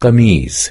قميص.